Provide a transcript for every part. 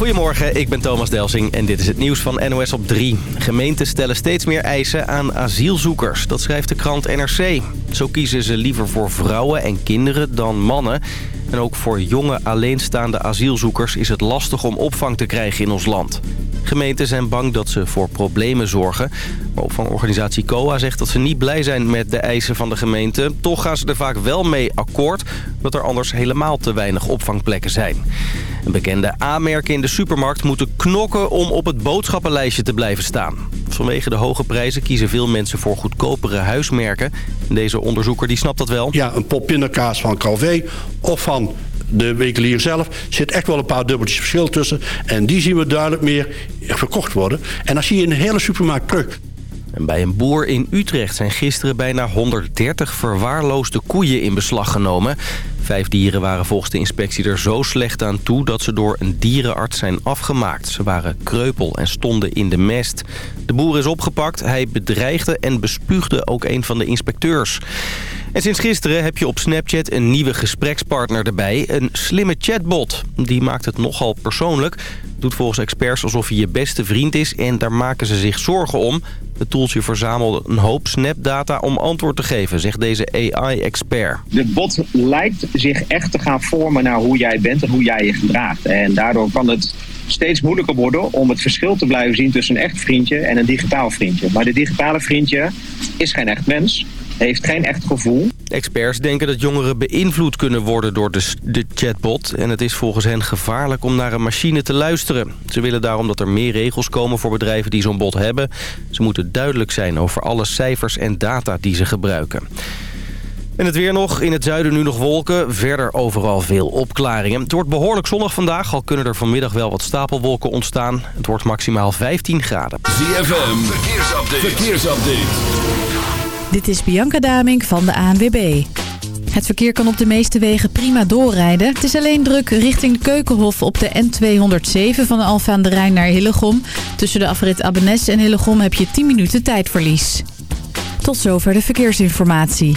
Goedemorgen, ik ben Thomas Delsing en dit is het nieuws van NOS op 3. Gemeenten stellen steeds meer eisen aan asielzoekers. Dat schrijft de krant NRC. Zo kiezen ze liever voor vrouwen en kinderen dan mannen. En ook voor jonge alleenstaande asielzoekers is het lastig om opvang te krijgen in ons land. Gemeenten zijn bang dat ze voor problemen zorgen. Maar opvangorganisatie COA zegt dat ze niet blij zijn met de eisen van de gemeente. Toch gaan ze er vaak wel mee akkoord, dat er anders helemaal te weinig opvangplekken zijn. Bekende A-merken in de supermarkt moeten knokken om op het boodschappenlijstje te blijven staan. Vanwege de hoge prijzen kiezen veel mensen voor goedkopere huismerken. Deze onderzoeker die snapt dat wel. Ja, een pindakaas van Calvé of van de winkelier zelf zit echt wel een paar dubbeltjes verschil tussen. En die zien we duidelijk meer verkocht worden. En dan zie je in de hele supermarkt terug. En bij een boer in Utrecht zijn gisteren bijna 130 verwaarloosde koeien in beslag genomen. Vijf dieren waren volgens de inspectie er zo slecht aan toe... dat ze door een dierenarts zijn afgemaakt. Ze waren kreupel en stonden in de mest. De boer is opgepakt. Hij bedreigde en bespuugde ook een van de inspecteurs. En sinds gisteren heb je op Snapchat een nieuwe gesprekspartner erbij. Een slimme chatbot. Die maakt het nogal persoonlijk. Doet volgens experts alsof hij je beste vriend is en daar maken ze zich zorgen om. Het toeltje verzamelde een hoop snapdata om antwoord te geven, zegt deze AI-expert. De bot lijkt zich echt te gaan vormen naar hoe jij bent en hoe jij je gedraagt. En daardoor kan het steeds moeilijker worden om het verschil te blijven zien tussen een echt vriendje en een digitaal vriendje. Maar de digitale vriendje is geen echt mens heeft geen echt gevoel. Experts denken dat jongeren beïnvloed kunnen worden door de, de, chatbot. En het is volgens hen gevaarlijk om naar een machine te luisteren. Ze willen daarom dat er meer regels komen voor bedrijven die zo'n bot hebben. Ze moeten duidelijk zijn over alle cijfers en data die ze gebruiken. En het weer nog. In het zuiden nu nog wolken. Verder overal veel opklaringen. Het wordt behoorlijk zonnig vandaag. Al kunnen er vanmiddag wel wat stapelwolken ontstaan. Het wordt maximaal 15 graden. ZFM. Verkeersupdate. Verkeersupdate. Dit is Bianca Damink van de ANWB. Het verkeer kan op de meeste wegen prima doorrijden. Het is alleen druk richting de Keukenhof op de N207 van Alfa aan de Rijn naar Hillegom. Tussen de afrit Abbenes en Hillegom heb je 10 minuten tijdverlies. Tot zover de verkeersinformatie.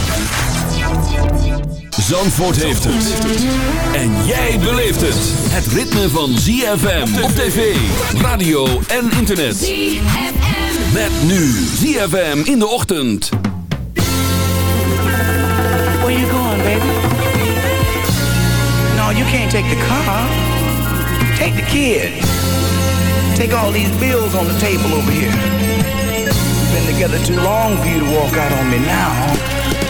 Zandvoort heeft het. En jij beleeft het. Het ritme van ZFM op tv, radio en internet. ZFM. Met nu ZFM in de ochtend. Where you going, baby? No, you can't take the car. Take the kid. Take all these bills on the table over here. We've been together too long for you to walk out on me now.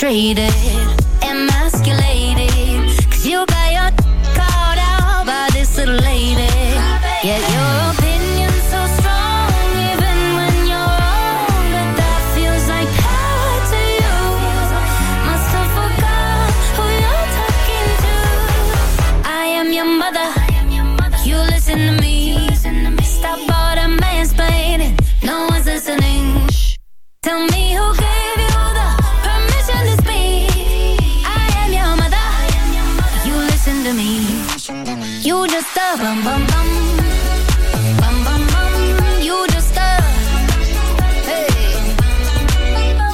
Frustrated,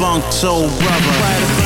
funk soul brother.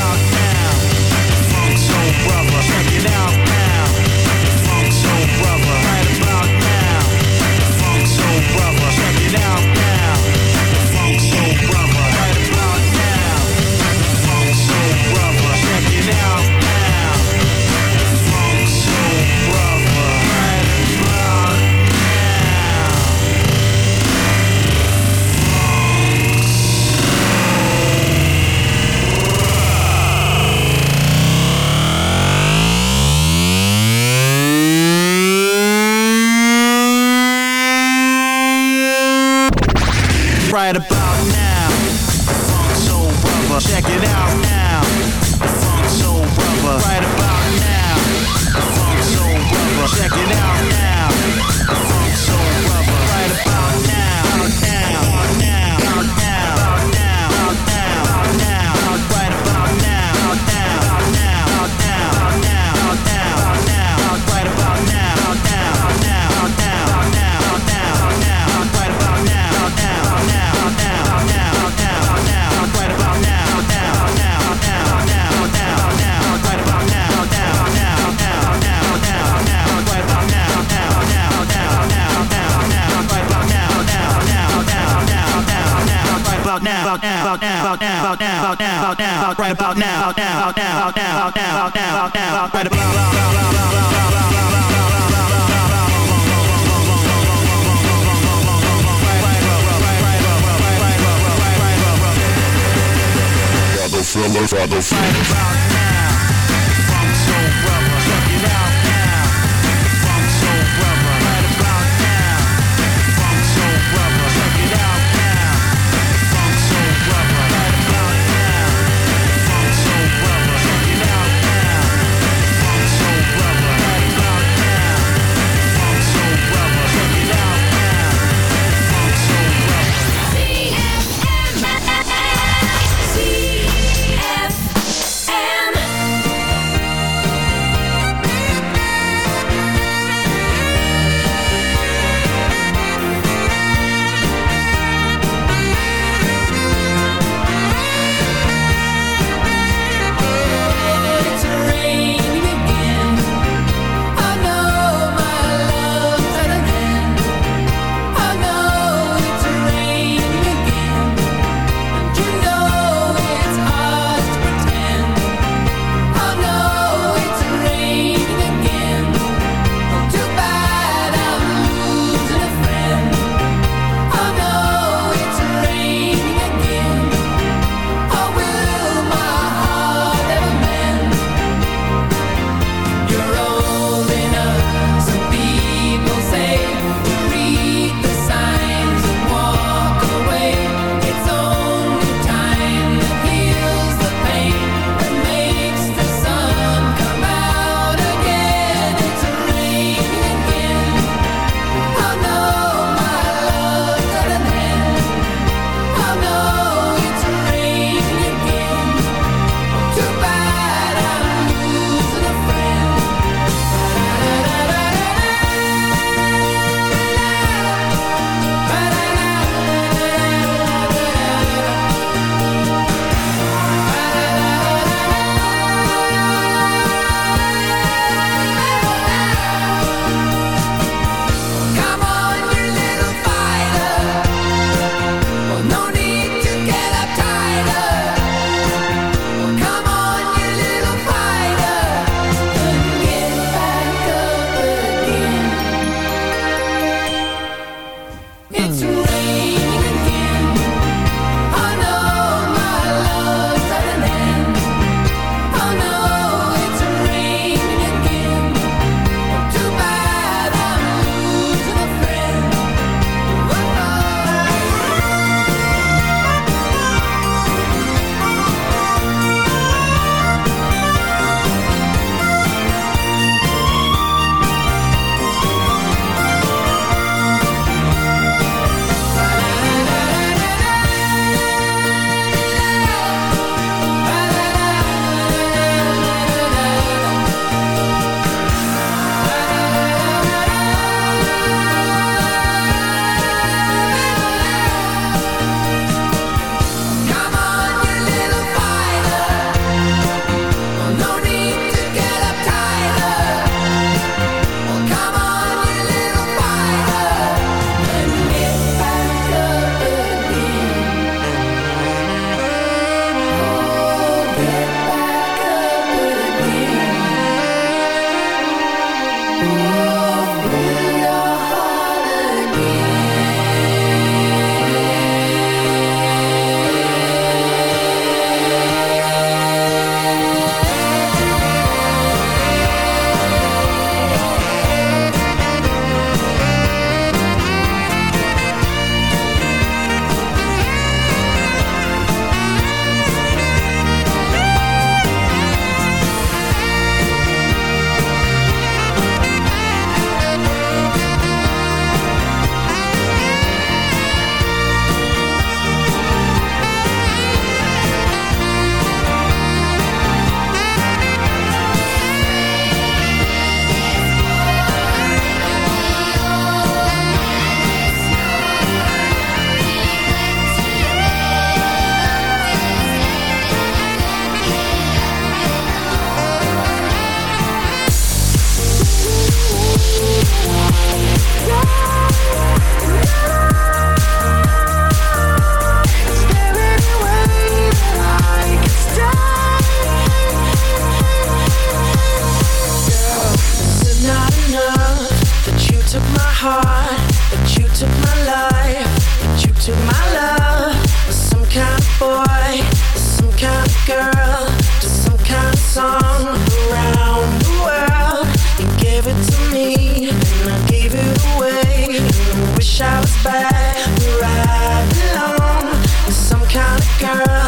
that you took my heart, that you took my life, that you took my love. Some kind of boy, some kind of girl, some kind of song around the world. You gave it to me, and I gave it away. And I wish I was back where I belong, with some kind of girl.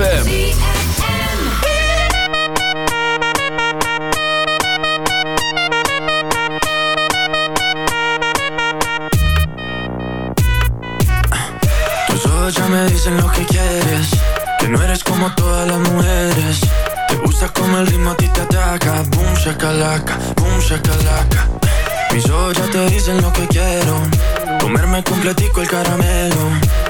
ZFM. Tus ojos ya me dicen lo que quieres Que no eres como todas las mujeres Te gusta como el ritmo a ti te ataca Boom shakalaka, boom shakalaka Mis ojos ya te dicen lo que quiero Comerme completico el caramelo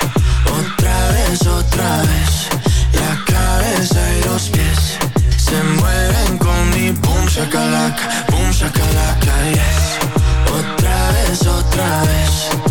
Oh. Vez, otra vez. La cabeza y los pies Se mueven con mi boom shakalaka Boom shakalaka, yes. Otra vez, otra vez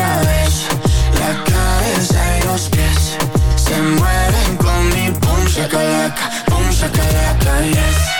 La La cabeza y los pies Se mueven con mi pum, shakalaka, pum, shakalaka, yes.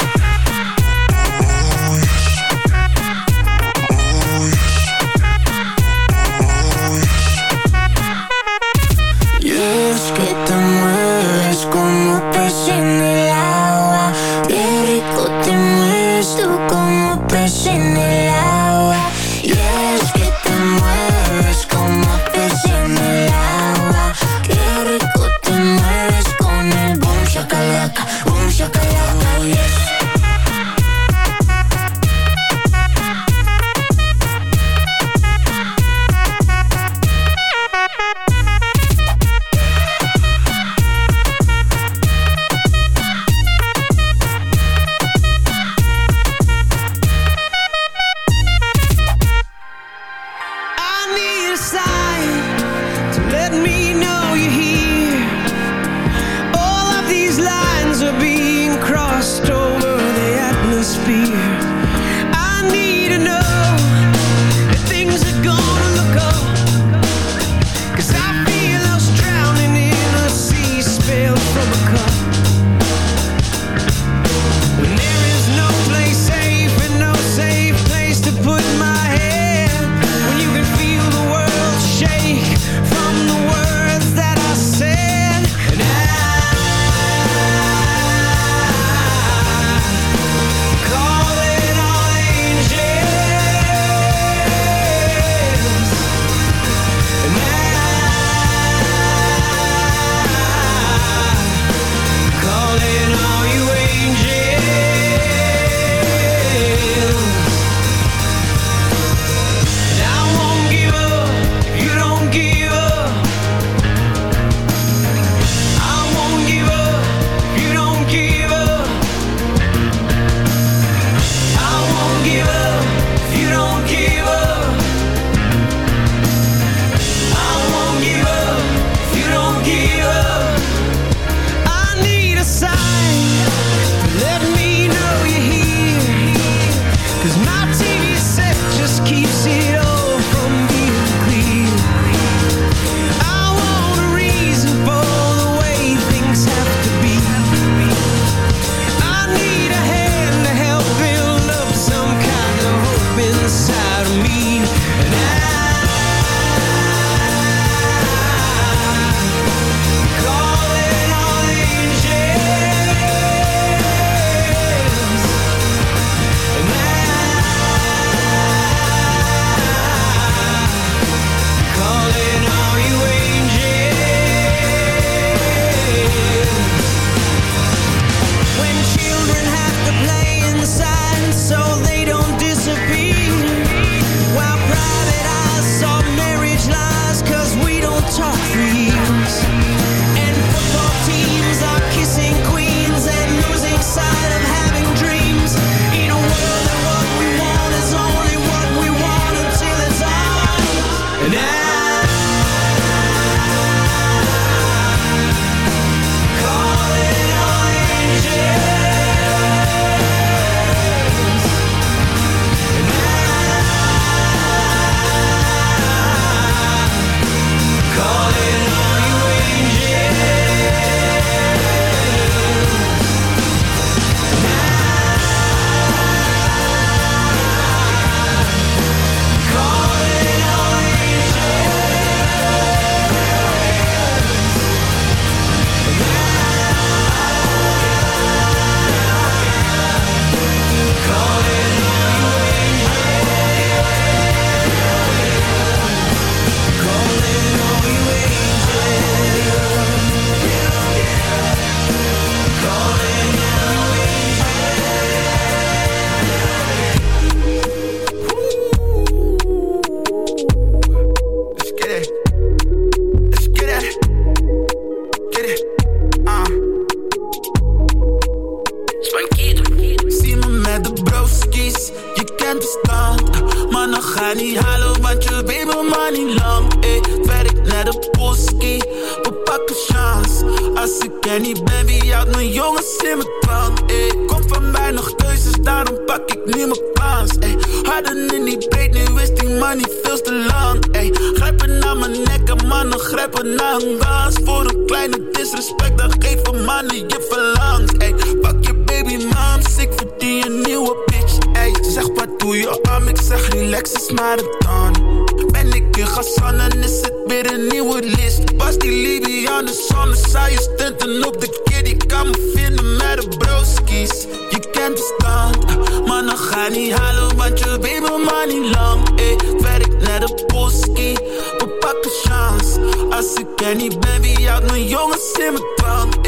Ga niet halen want je weet mijn money lang Ey, werk naar de poski, we pakken chance Als ik er niet ben, wie houdt mijn jongens in mijn drank.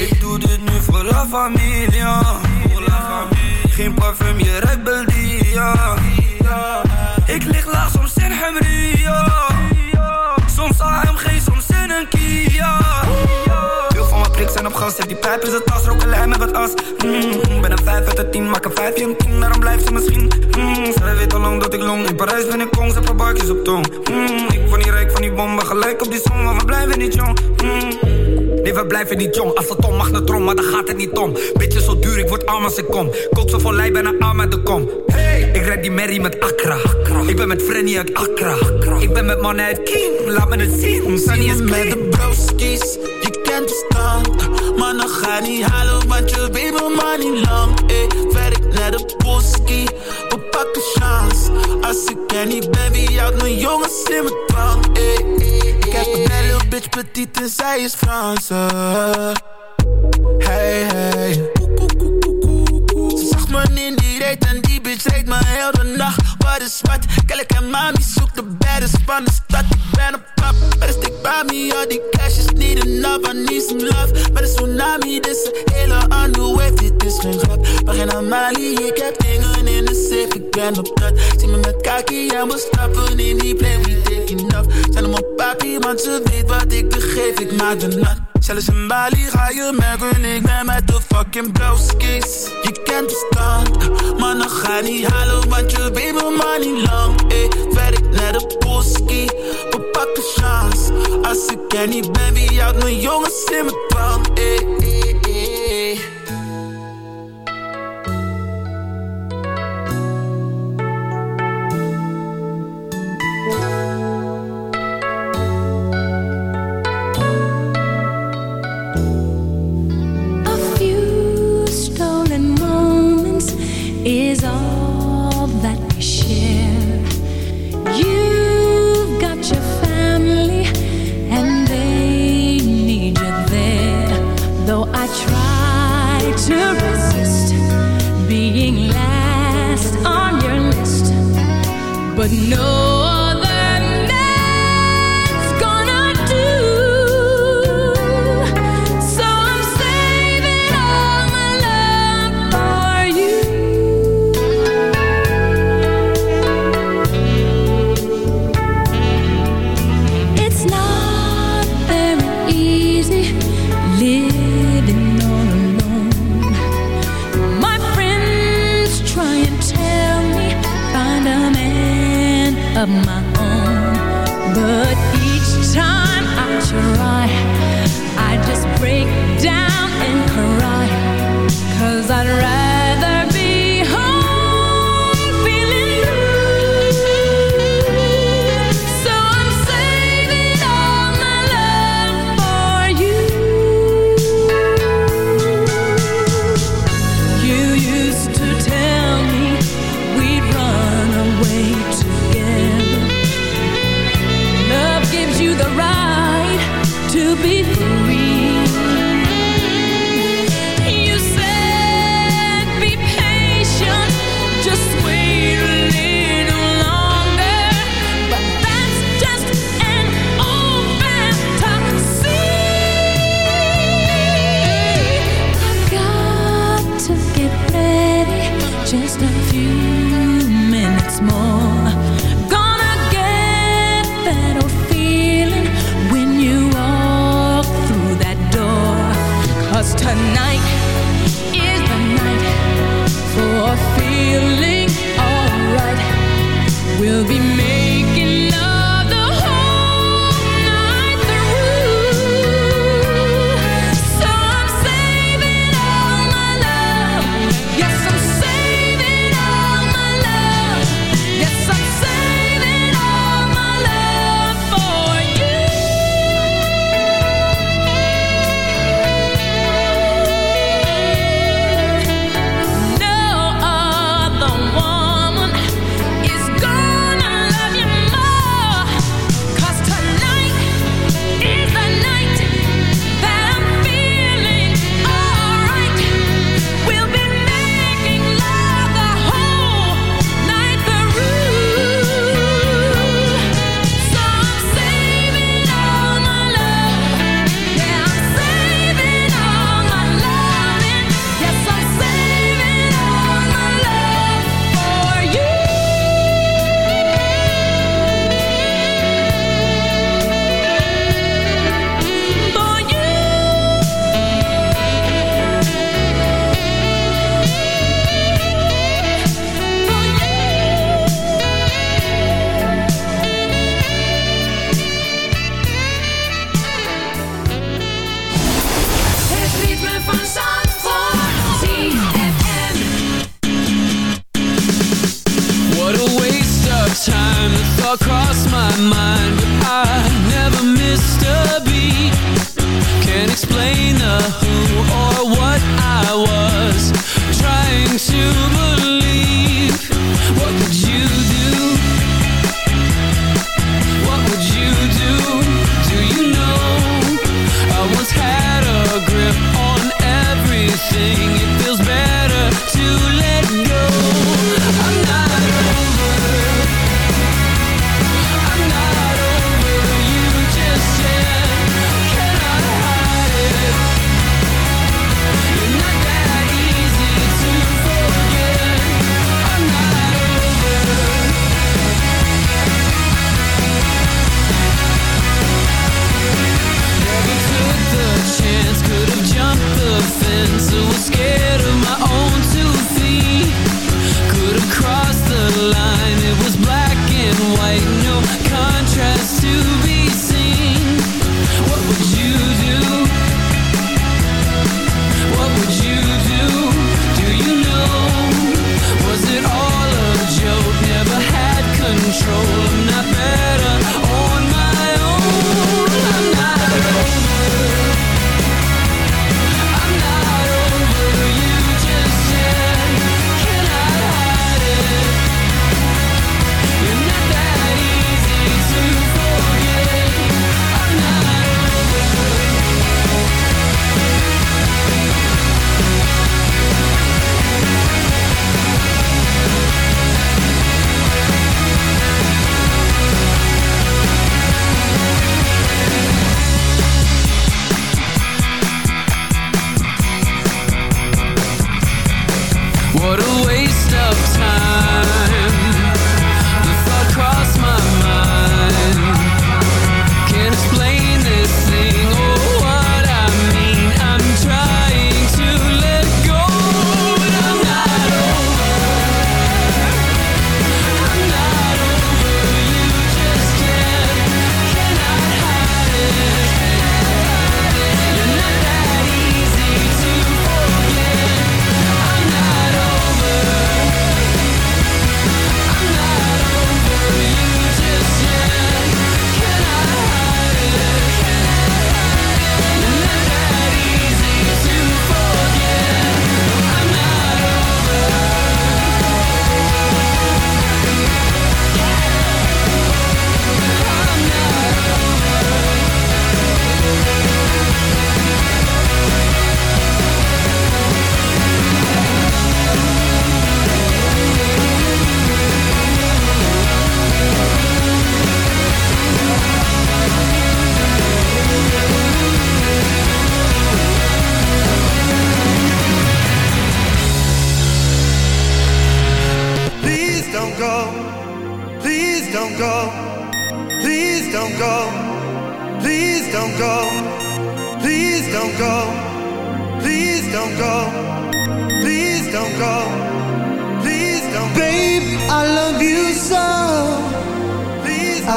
Ik doe dit nu voor la familia, voor. Geen parfum, je rebeldia Ik lig laag soms in Hamria van zijn op gas, zet die pijp in zijn tas, roken lijm met wat as. Mm, ben een 5 uit de 10, maak een 5 een 10, daarom blijft ze misschien. Mm, zij weet al lang dat ik long, in Parijs ben ik kong, ze paar barkjes op tong. Mm, ik word niet rijk van die bommen, gelijk op die som, maar we blijven niet jong. Mm. Nee, we blijven niet jong. Als het om mag naar trom, maar dan gaat het niet om. Beetje zo duur, ik word arm als ik kom. Kook zo vol lijn, bijna arm uit de kom. Hey, ik red die Mary met Accra. Ik ben met Frenny uit Accra. Ik ben met mannen uit King, laat me het zien. Sunny is met de broskies, je kent Maar dan ga niet halen, want je weet mijn man niet lang. Eh, werk naar de boski, we pakken chance. Als ik er niet ben, wie houdt mijn jongens in mijn drank? Eh, eh, ik heb een belle bitch, petit en zij is Franse. Hey, hey. Ze zag me in die reet en die bitch reed me heel de nacht. Wat? Kijk en mami zoekt de baddest van de stad. Ik ben op pap, maar stick bij me. Al die cash is niet enough, I need some love. Maar de tsunami, dit is een hele andere wave. Dit is geen grap, maar geen Amali. Ik heb dingen in de safe, ik ben op dat. Zie me met kaki en we stappen in die plane. We take enough. Zijn op papi, want ze weet wat ik begeef. Ik maak de nat. Zelfs in Bali ga je merken, ik ben met de fucking broskies. Je kent de stand, maar dan ga niet halen, want je weet mijn man niet lang. Eh, werk naar de boski, we pakken chance. Als ik er niet ben, wie houdt mijn jongens in mijn? Eh, eh,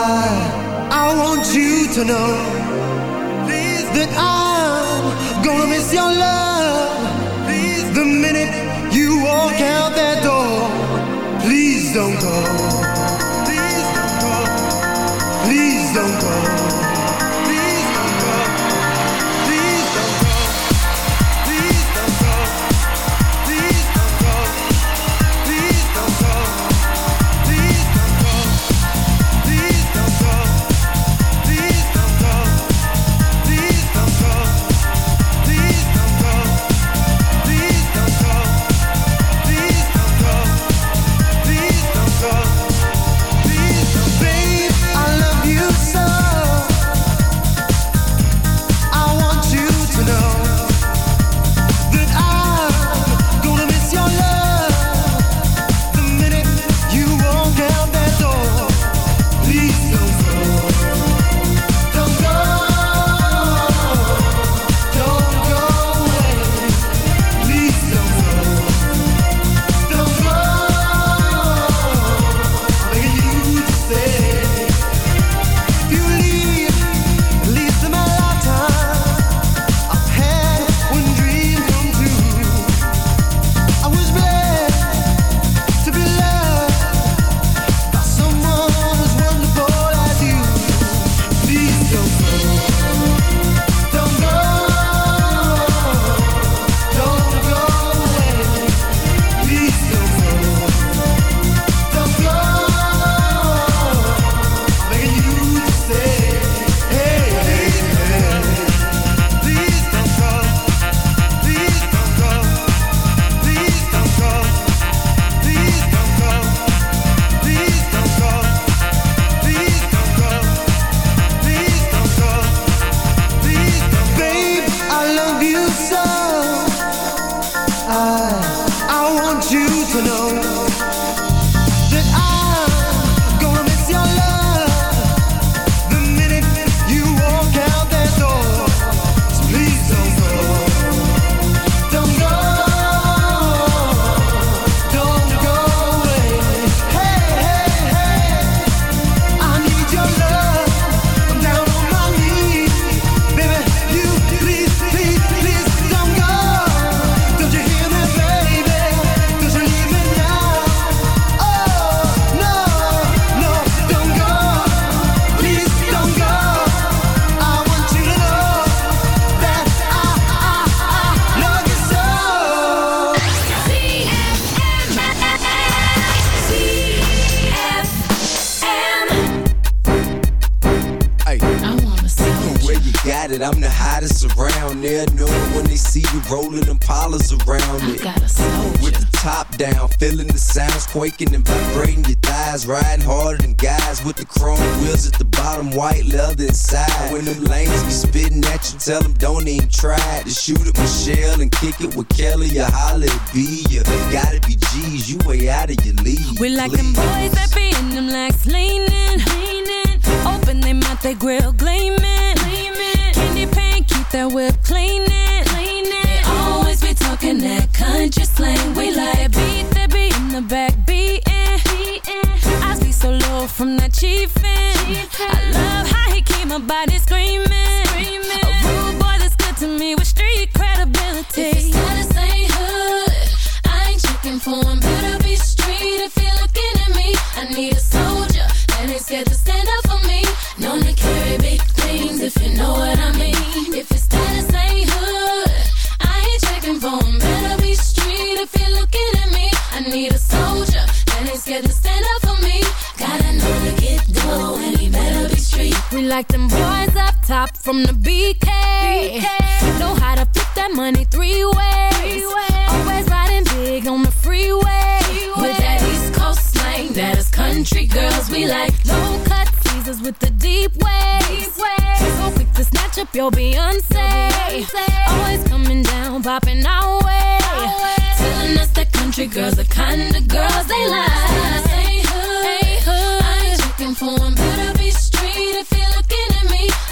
I want you to know Please. that I'm gonna miss your love Please. the minute you walk out there. Quaking and vibrating your thighs. Riding harder than guys with the chrome wheels at the bottom, white leather inside. When them lanes be spitting at you, tell them don't even try to shoot at Michelle and kick it with Kelly or holla at B. You gotta be G's, you way out of your league. We like them boys that be in them legs leaning, leaning. Open them mouth, they grill gleaming, gleaming. Candy paint, keep that whip cleaning, cleaning. They always be talking that country slang. We like beat that the back beating, beating. I be so low from that chiefin'. I love how he keep my body screaming. Like them boys up top from the BK. Know how to flip that money three ways. Always riding big on the freeway. With that East Coast slang, that is country girls we like. Low cut teasers with the deep waves. So quick to snatch up your Beyonce. Always coming down, popping our way. Telling us that country girls the kind of girls they like.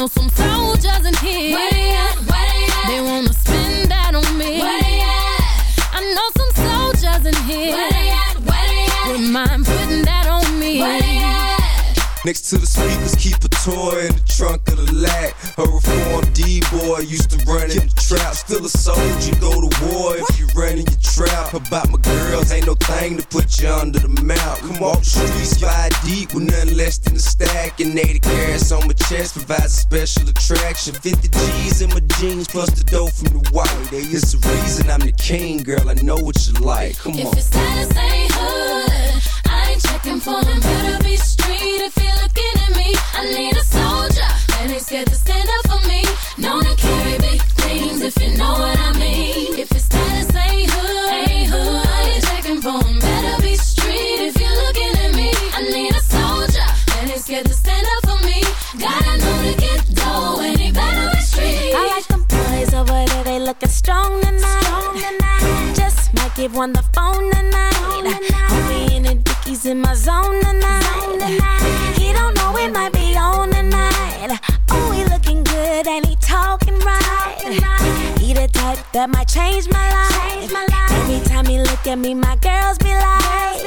know some soldiers in here. Where they at? Where they at? They wanna spend that on me. Where they at? I know some soldiers in here. Where they at? Where they at? Wouldn't mind putting that on me. Where they at? Next to the speakers, keep a toy in the trunk of the lag. A reformed D-boy used to run in the trap. Still a soldier, go to war if you run in your trap. About my girls, ain't no thing to put you under the mount. Come off the streets, five deep with nothing less than a stack. And 80 carats on my chest provides a special attraction. 50 G's in my jeans plus the dough from the white. It's the reason I'm the king, girl. I know what you like. Come If on. your status ain't hood, I ain't checking for him. Better be street if you're looking at me. I need a soldier that ain't scared to stand up for me. Known to carry big things if you know what I mean. If your status ain't hood, ain't hood, scared to stand up for me. Gotta know to get dough he better be street. I like them boys over there, they looking strong tonight. Just might give one the phone tonight. Homie in the dickies in my zone tonight. He don't know it might be on tonight. Oh, he looking good and he talking right. He the type that might change my life. Every time he look at me, my girls be like,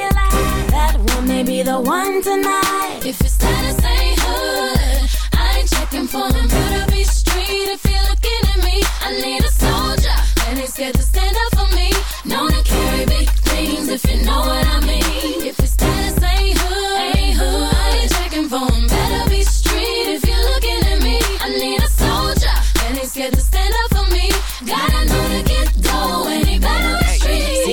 that one may be the one tonight. If your status ain't hood, I ain't checking for him. Better be street if you're looking at me. I need a soldier that ain't scared to stand up for me. Known to carry big things if you know what I mean. If your status ain't hood, ain't hood, Gotta know to get dough